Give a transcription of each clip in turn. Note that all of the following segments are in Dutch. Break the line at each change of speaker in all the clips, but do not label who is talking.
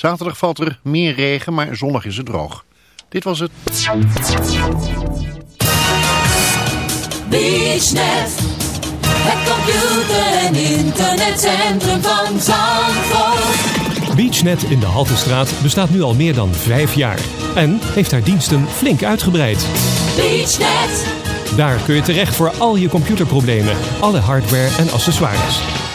Zaterdag valt er meer regen, maar zonnig is het droog. Dit was het.
BeachNet, het computer- en internetcentrum van Zandvoort.
BeachNet in de Haltestraat bestaat nu al meer dan vijf jaar. En heeft haar diensten flink uitgebreid.
BeachNet,
Daar kun je terecht voor al je computerproblemen, alle hardware en accessoires.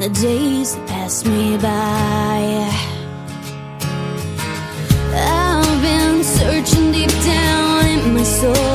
the days that pass me by. I've been searching deep down in my soul.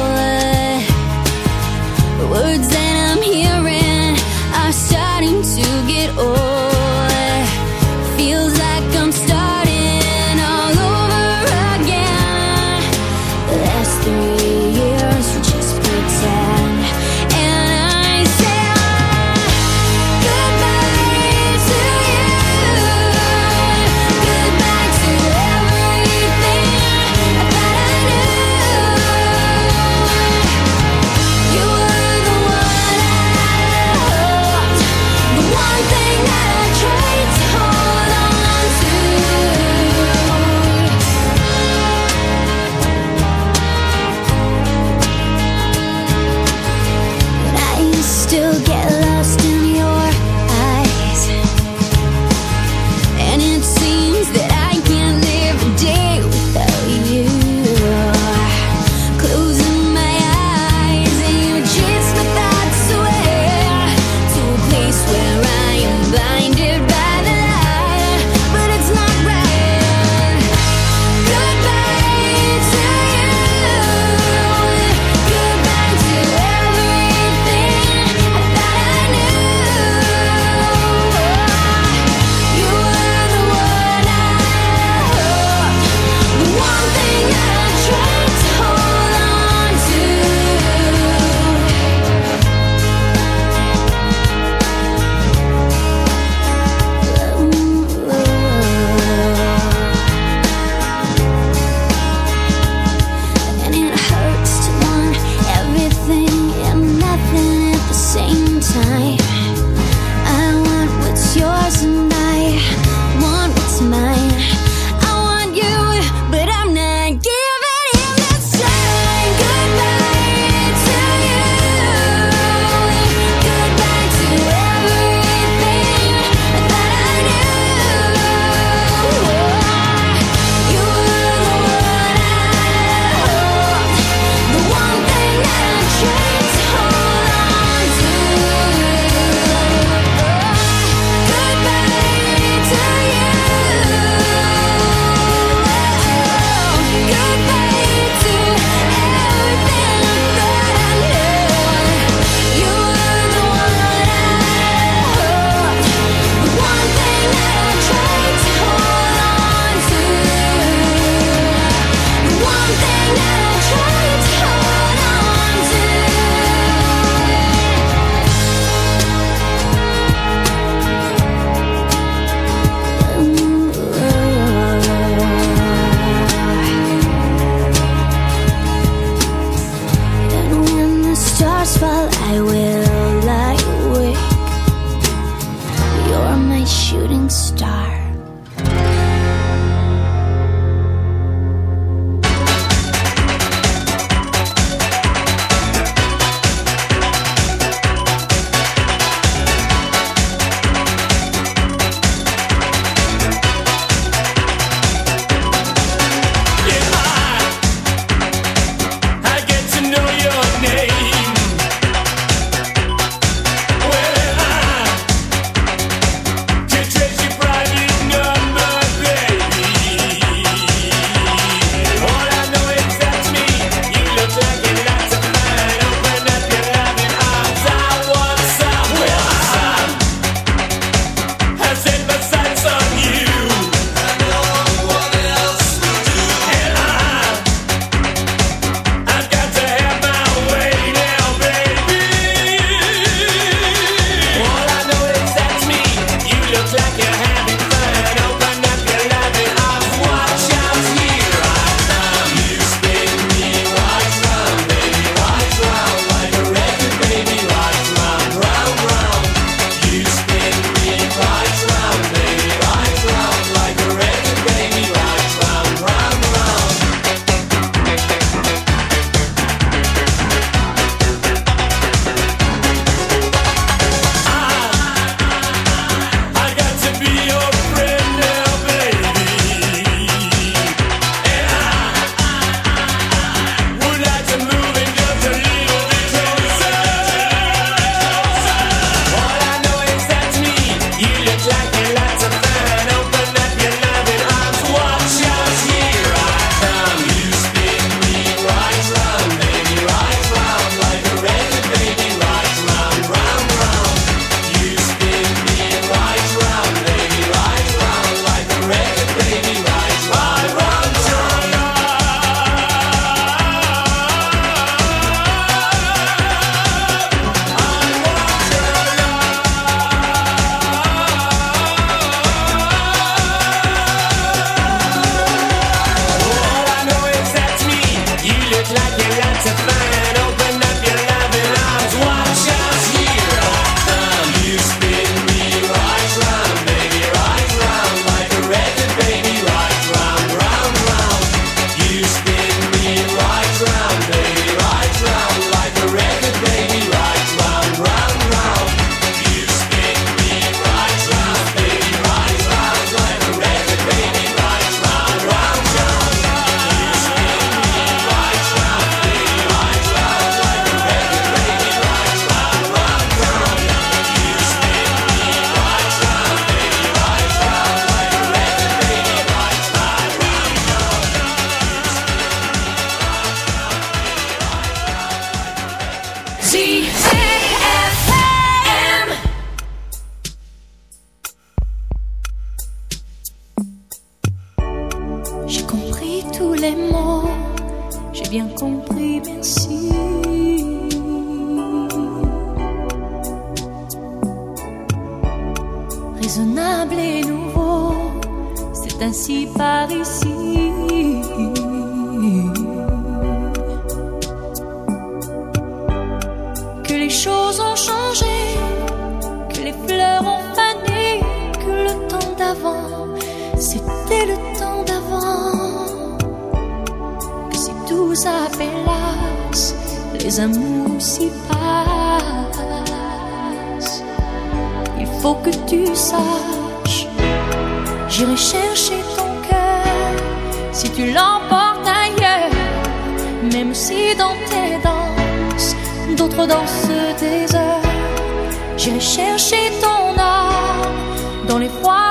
J'ai cherché ton âme dans les froids.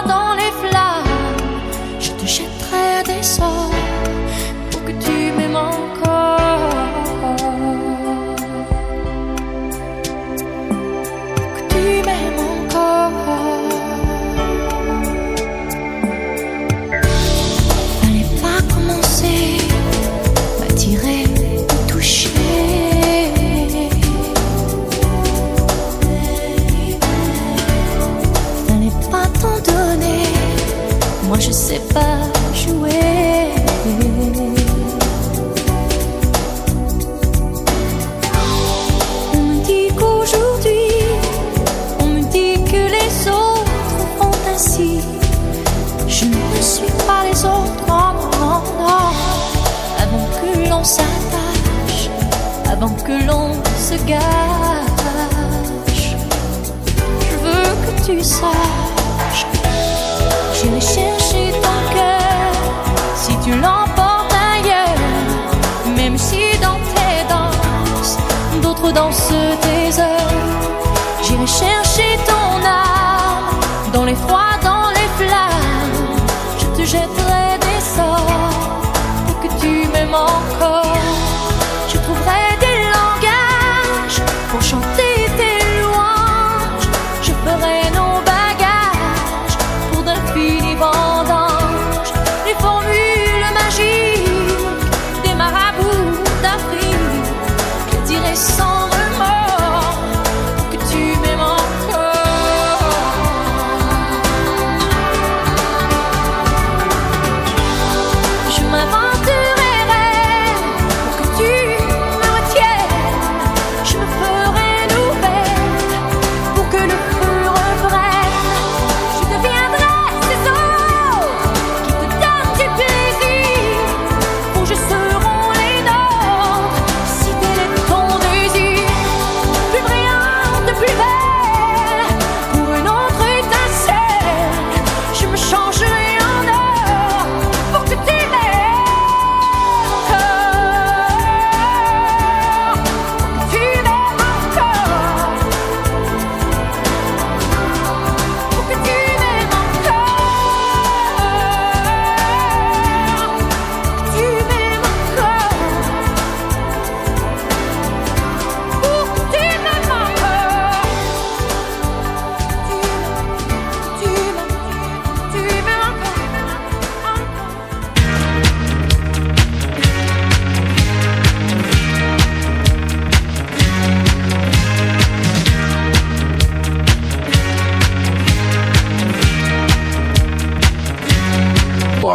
gâche. Je veux que tu saches.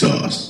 sauce.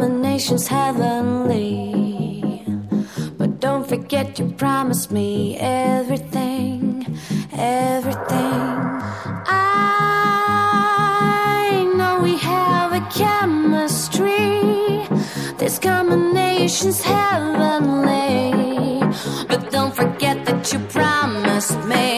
combination's heavenly. But don't forget you promised me everything, everything. I know we have a chemistry. This combination's heavenly. But don't forget that you promised me.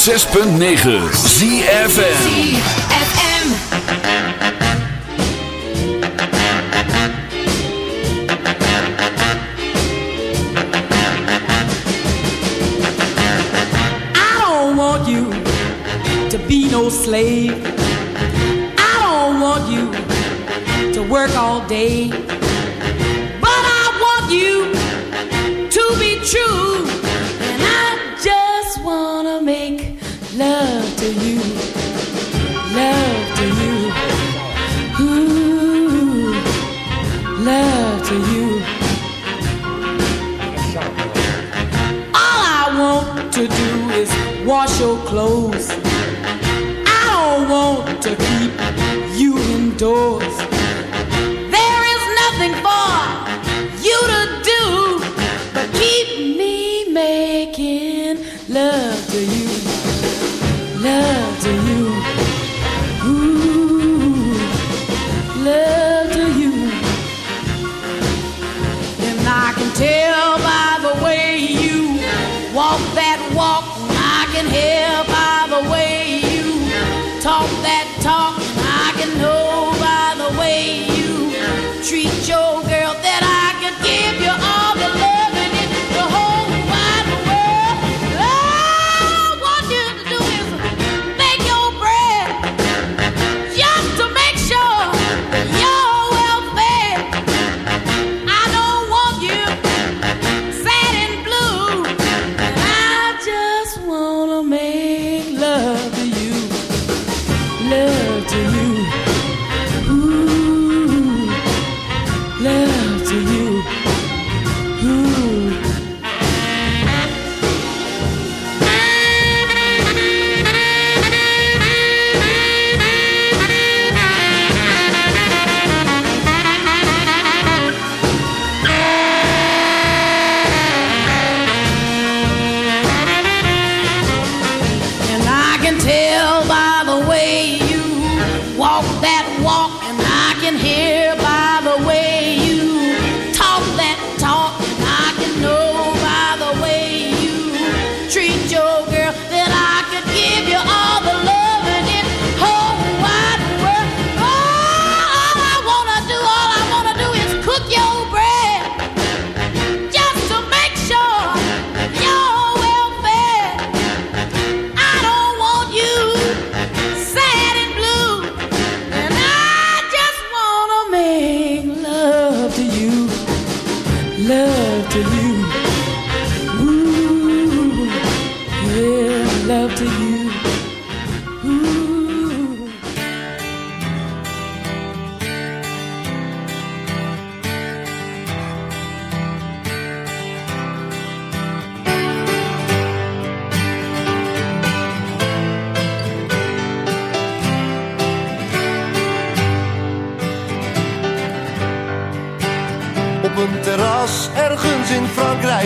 106.9 ZFN close. I
don't want to keep you indoors.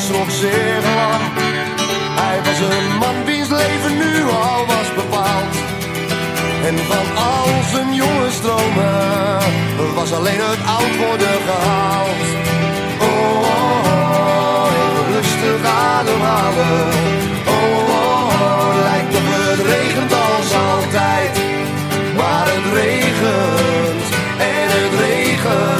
en schrok zeer lang. Hij was een man wiens leven nu al was bepaald. En van al zijn jonge stromen was alleen het oud worden gehaald. Oh, oh, oh, even rustig ademhalen. Oh, oh, oh, lijkt op het regent als altijd. Maar het regent en het regent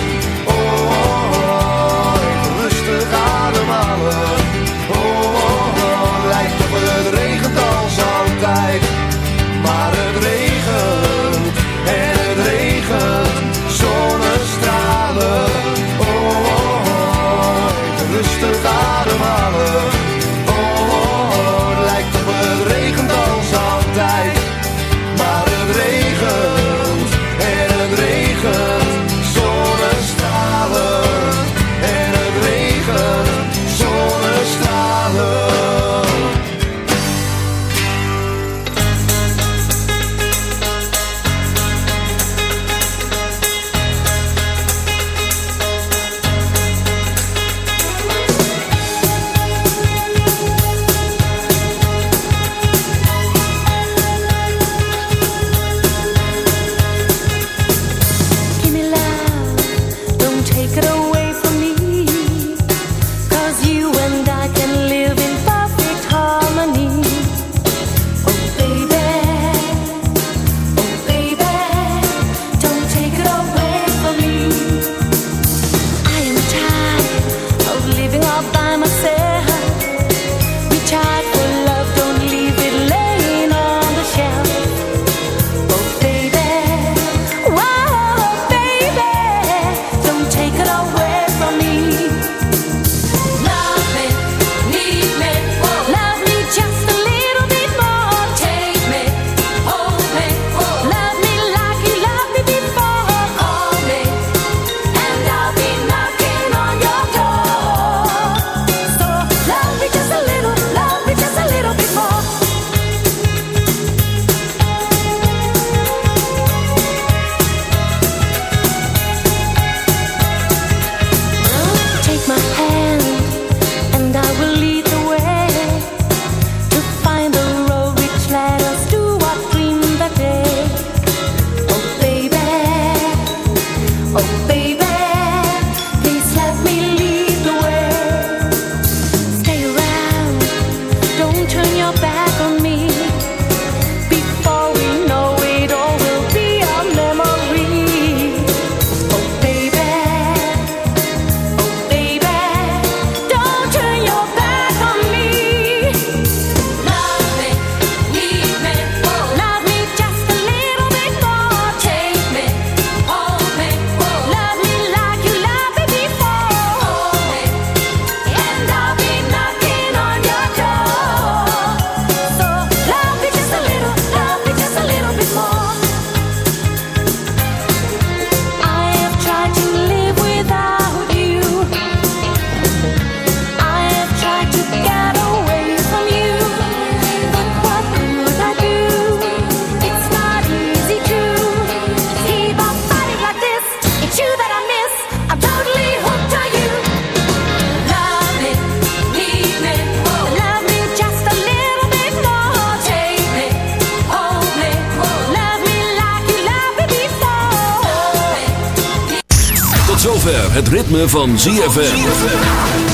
Van ZFM.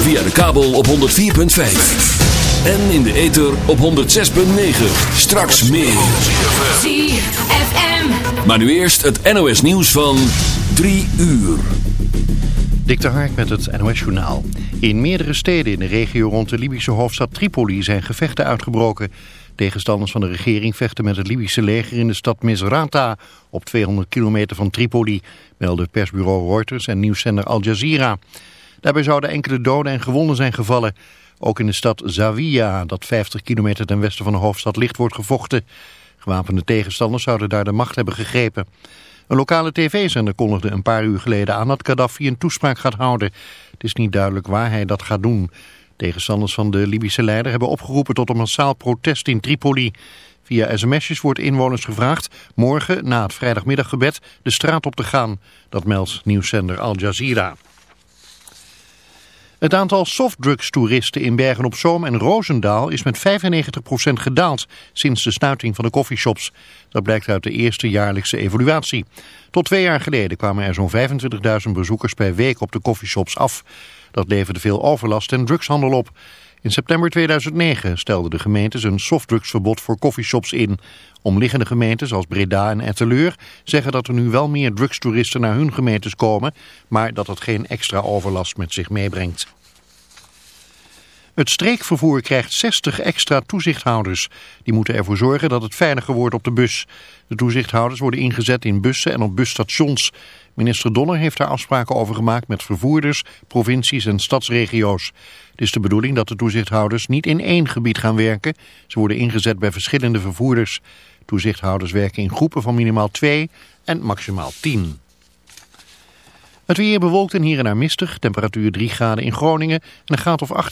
Via de kabel op 104.5. En in de ether op 106.9. Straks meer.
ZFM.
Maar nu eerst het NOS nieuws van 3 uur.
Dik de Hark met het NOS-journaal. In meerdere steden in de regio rond de Libische hoofdstad Tripoli zijn gevechten uitgebroken. Tegenstanders van de regering vechten met het Libische leger in de stad Misrata... op 200 kilometer van Tripoli, melden persbureau Reuters en nieuwszender Al Jazeera. Daarbij zouden enkele doden en gewonden zijn gevallen. Ook in de stad Zawiya, dat 50 kilometer ten westen van de hoofdstad ligt, wordt gevochten. Gewapende tegenstanders zouden daar de macht hebben gegrepen. Een lokale tv-zender kondigde een paar uur geleden aan dat Gaddafi een toespraak gaat houden. Het is niet duidelijk waar hij dat gaat doen. Tegenstanders van de Libische leider hebben opgeroepen tot een massaal protest in Tripoli. Via sms'jes wordt inwoners gevraagd morgen na het vrijdagmiddaggebed de straat op te gaan. Dat meldt nieuwszender Al Jazeera. Het aantal softdrugs-toeristen in Bergen-op-Zoom en Roosendaal is met 95% gedaald sinds de sluiting van de coffeeshops. Dat blijkt uit de eerste jaarlijkse evaluatie. Tot twee jaar geleden kwamen er zo'n 25.000 bezoekers per week op de coffeeshops af. Dat leverde veel overlast en drugshandel op. In september 2009 stelden de gemeentes een softdrugsverbod voor coffeeshops in. Omliggende gemeentes als Breda en Etteleur zeggen dat er nu wel meer drugstoeristen naar hun gemeentes komen, maar dat dat geen extra overlast met zich meebrengt. Het streekvervoer krijgt 60 extra toezichthouders. Die moeten ervoor zorgen dat het veiliger wordt op de bus. De toezichthouders worden ingezet in bussen en op busstations. Minister Donner heeft daar afspraken over gemaakt met vervoerders, provincies en stadsregio's. Het is de bedoeling dat de toezichthouders niet in één gebied gaan werken. Ze worden ingezet bij verschillende vervoerders. Toezichthouders werken in groepen van minimaal twee en maximaal tien. Het weer bewolkt en hier en daar mistig. Temperatuur 3 graden in Groningen en een graad of 18